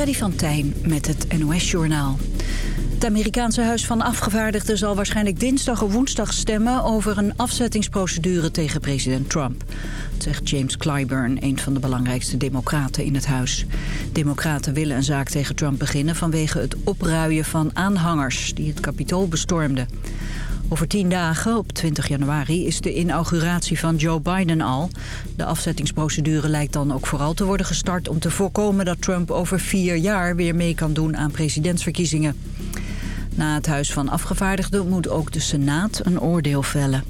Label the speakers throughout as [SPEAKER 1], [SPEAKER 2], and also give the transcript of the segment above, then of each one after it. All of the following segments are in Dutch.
[SPEAKER 1] Freddy van Tijn met het NOS-journaal. Het Amerikaanse Huis van Afgevaardigden zal waarschijnlijk dinsdag of woensdag stemmen... over een afzettingsprocedure tegen president Trump. Dat zegt James Clyburn, een van de belangrijkste democraten in het huis. Democraten willen een zaak tegen Trump beginnen... vanwege het opruien van aanhangers die het kapitool bestormden. Over tien dagen, op 20 januari, is de inauguratie van Joe Biden al. De afzettingsprocedure lijkt dan ook vooral te worden gestart... om te voorkomen dat Trump over vier jaar weer mee kan doen aan presidentsverkiezingen. Na het Huis van Afgevaardigden moet ook de Senaat een oordeel vellen.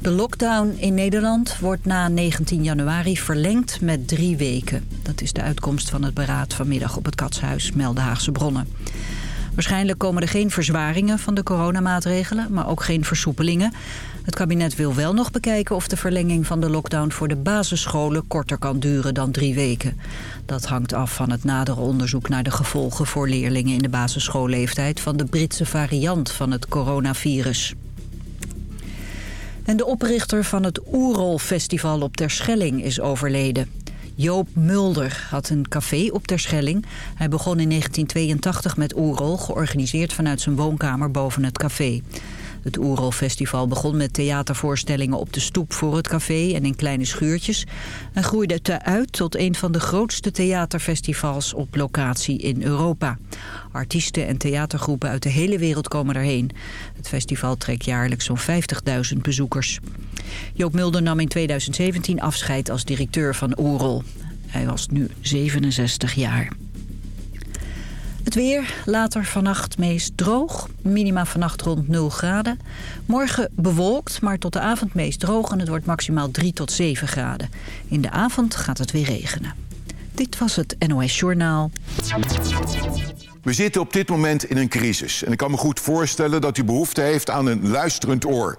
[SPEAKER 1] De lockdown in Nederland wordt na 19 januari verlengd met drie weken. Dat is de uitkomst van het beraad vanmiddag op het Katshuis, melden Haagse bronnen. Waarschijnlijk komen er geen verzwaringen van de coronamaatregelen, maar ook geen versoepelingen. Het kabinet wil wel nog bekijken of de verlenging van de lockdown voor de basisscholen korter kan duren dan drie weken. Dat hangt af van het nadere onderzoek naar de gevolgen voor leerlingen in de basisschoolleeftijd van de Britse variant van het coronavirus. En de oprichter van het Oerol Festival op Terschelling is overleden. Joop Mulder had een café op Terschelling. Hij begon in 1982 met Oerol, georganiseerd vanuit zijn woonkamer boven het café. Het Oerol Festival begon met theatervoorstellingen op de stoep voor het café en in kleine schuurtjes. En groeide het uit tot een van de grootste theaterfestivals op locatie in Europa. Artiesten en theatergroepen uit de hele wereld komen erheen. Het festival trekt jaarlijks zo'n 50.000 bezoekers. Joop Mulder nam in 2017 afscheid als directeur van Oerol. Hij was nu 67 jaar. Het weer, later vannacht meest droog. Minima vannacht rond 0 graden. Morgen bewolkt, maar tot de avond meest droog... en het wordt maximaal 3 tot 7 graden. In de avond gaat het weer regenen. Dit was het NOS Journaal.
[SPEAKER 2] We zitten op dit moment in een crisis. En ik kan me goed voorstellen dat u behoefte heeft aan een luisterend oor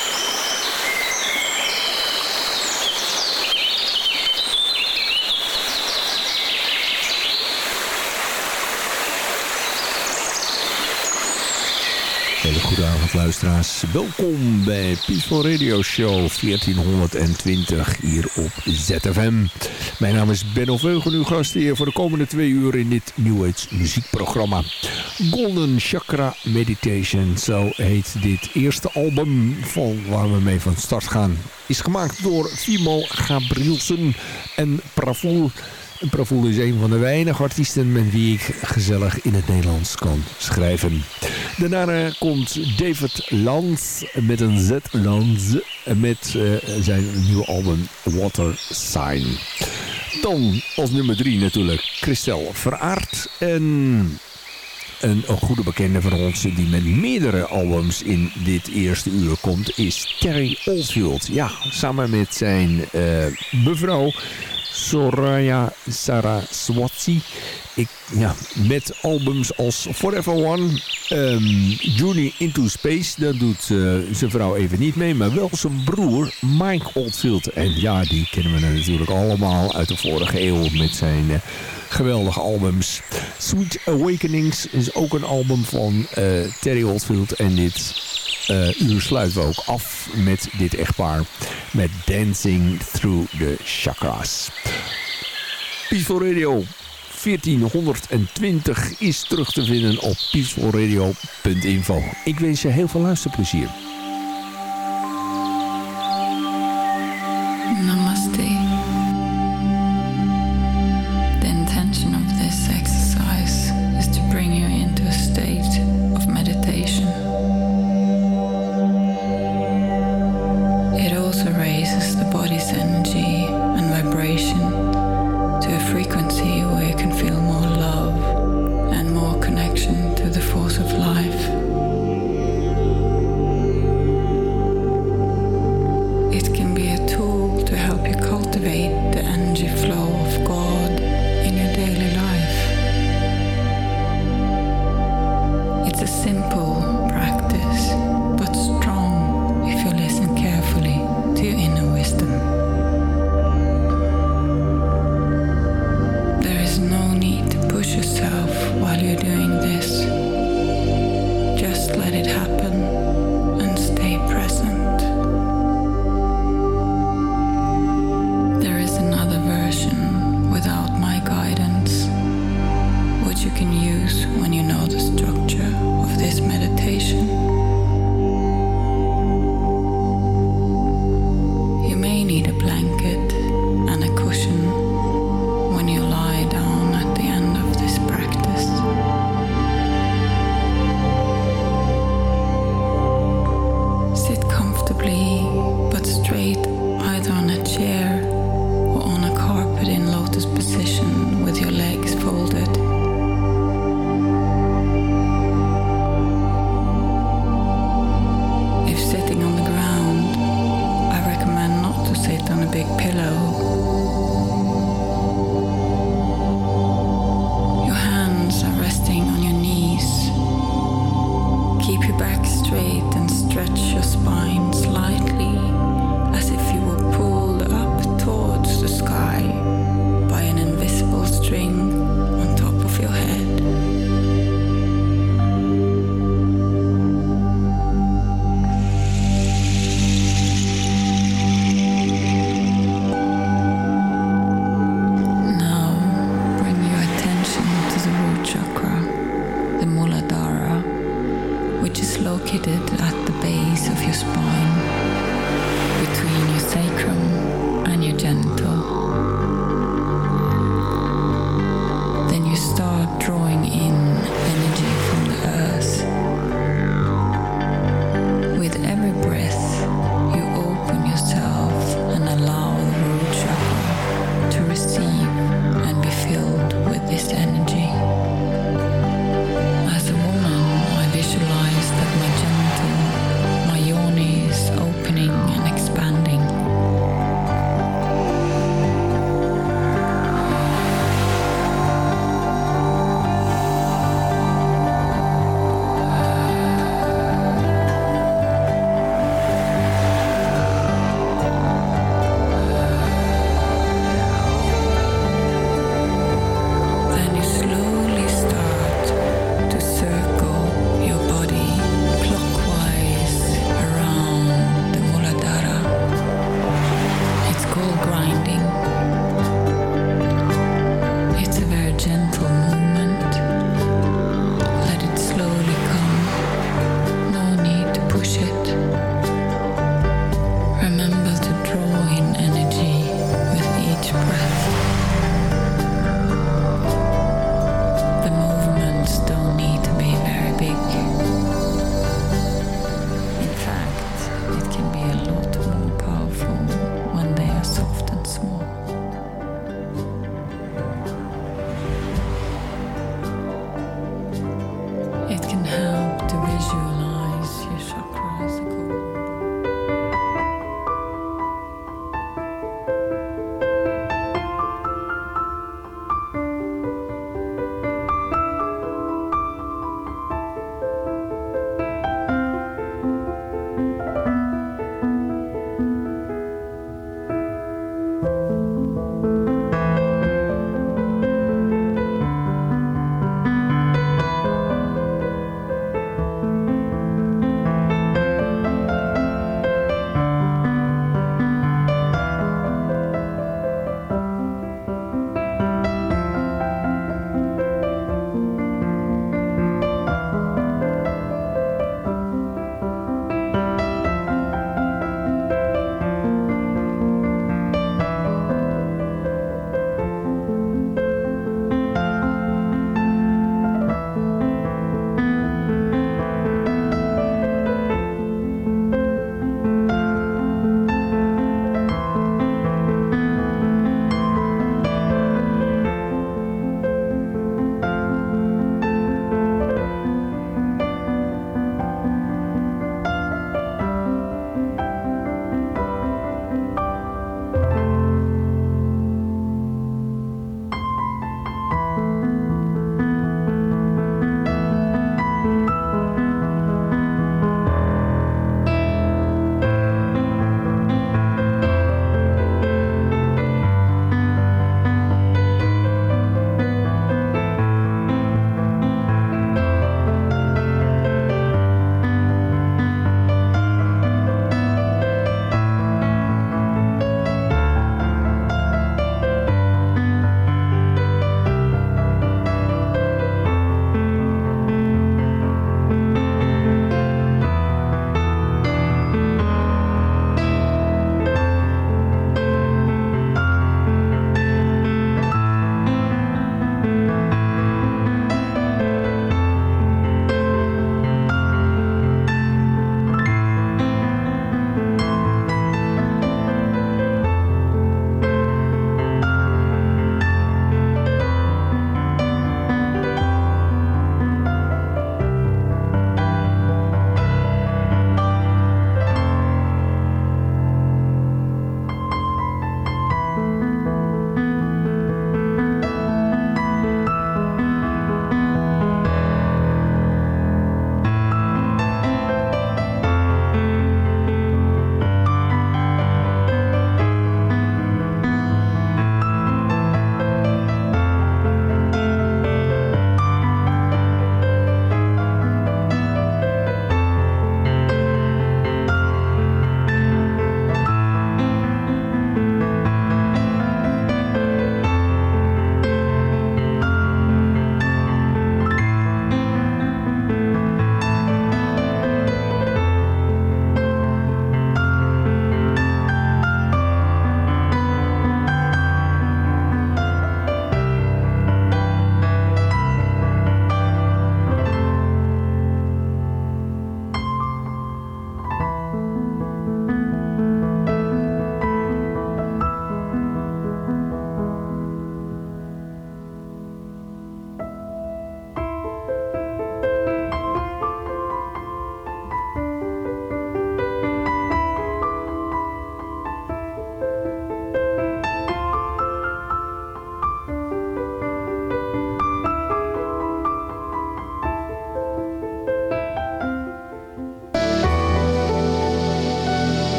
[SPEAKER 3] Hele goede avond luisteraars. Welkom bij Peaceful Radio Show 1420 hier op ZFM. Mijn naam is Benno Veugel, uw gast hier voor de komende twee uur in dit New Age muziekprogramma. Golden Chakra Meditation, zo heet dit eerste album van waar we mee van start gaan. Is gemaakt door Fimo Gabrielsen en Pravoel. Pravoel is een van de weinige artiesten met wie ik gezellig in het Nederlands kan schrijven. Daarna komt David Lans met een Z Lans met uh, zijn nieuwe album Water Sign. Dan als nummer drie natuurlijk Christel Veraard en een, een goede bekende van ons die met meerdere albums in dit eerste uur komt is Terry Oldfield. Ja, samen met zijn uh, mevrouw Soraya Saraswati. Ik, ja, met albums als Forever One, um, Journey into Space. Daar doet uh, zijn vrouw even niet mee, maar wel zijn broer Mike Oldfield. En ja, die kennen we natuurlijk allemaal uit de vorige eeuw met zijn uh, geweldige albums. Sweet Awakenings is ook een album van uh, Terry Oldfield. En dit uur sluiten we ook af met dit echtpaar. Met Dancing Through the Chakras. Peaceful Radio 1420 is terug te vinden op peacefulradio.info. Ik wens je heel veel luisterplezier.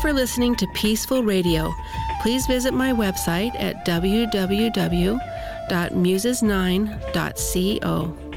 [SPEAKER 4] for listening to Peaceful Radio. Please visit my website at www.muses9.co.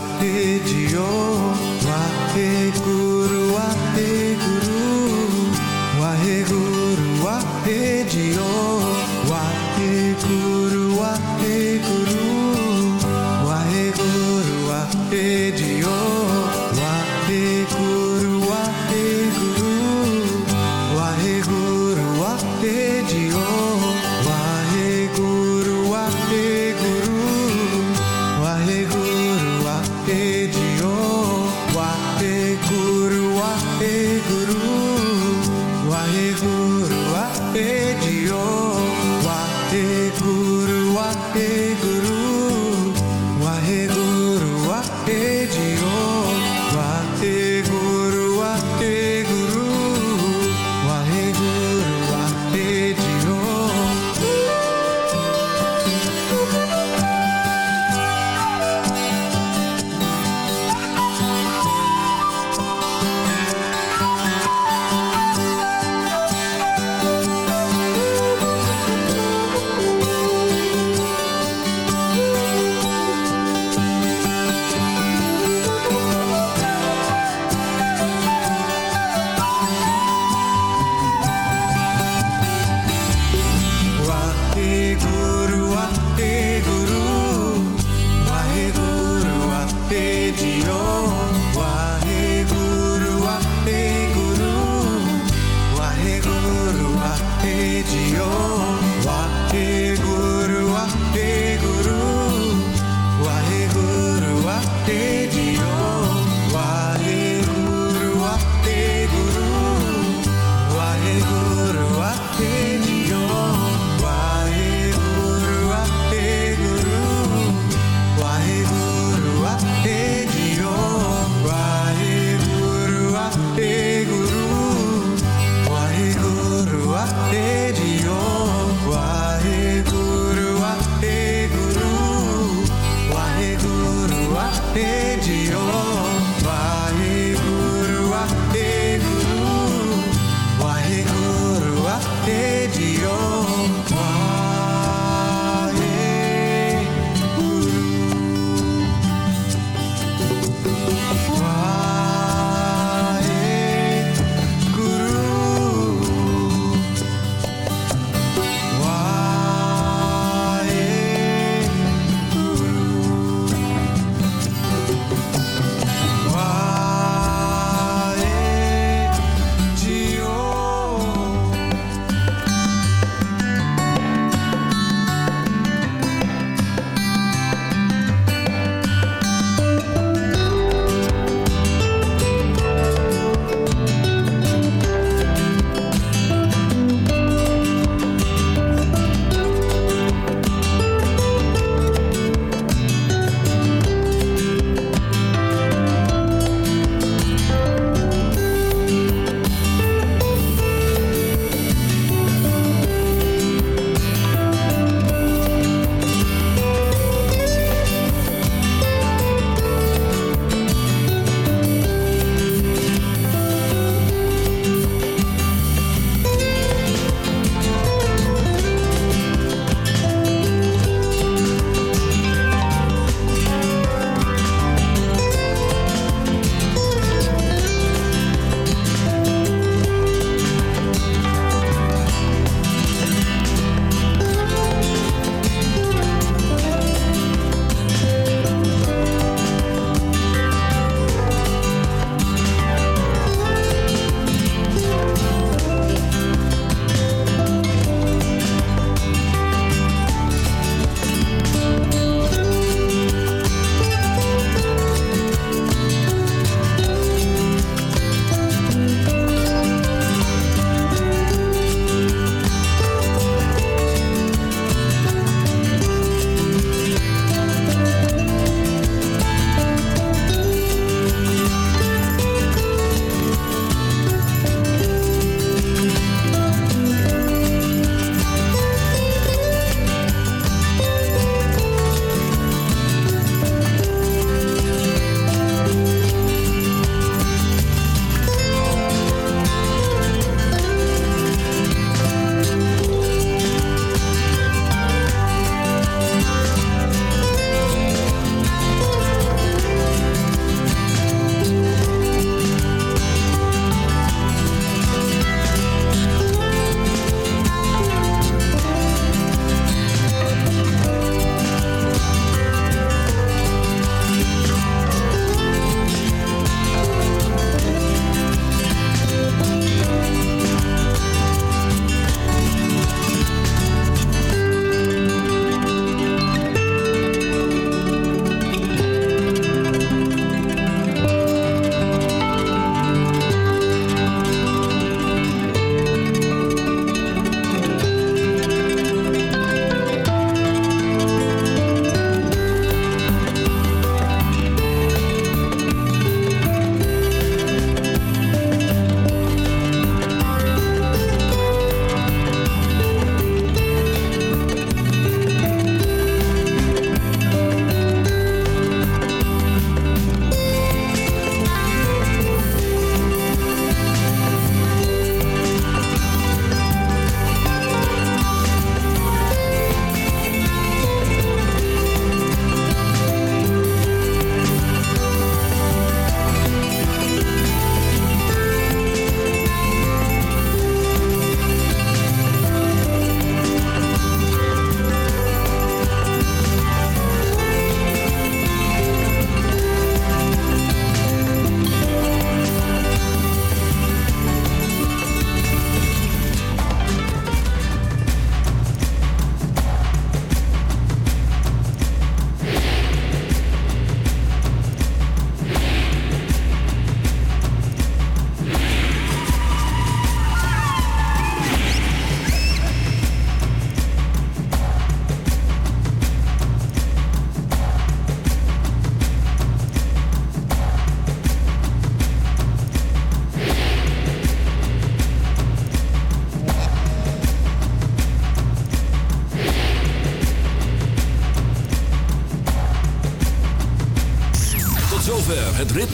[SPEAKER 5] Waar ik je, waar